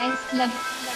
S Love.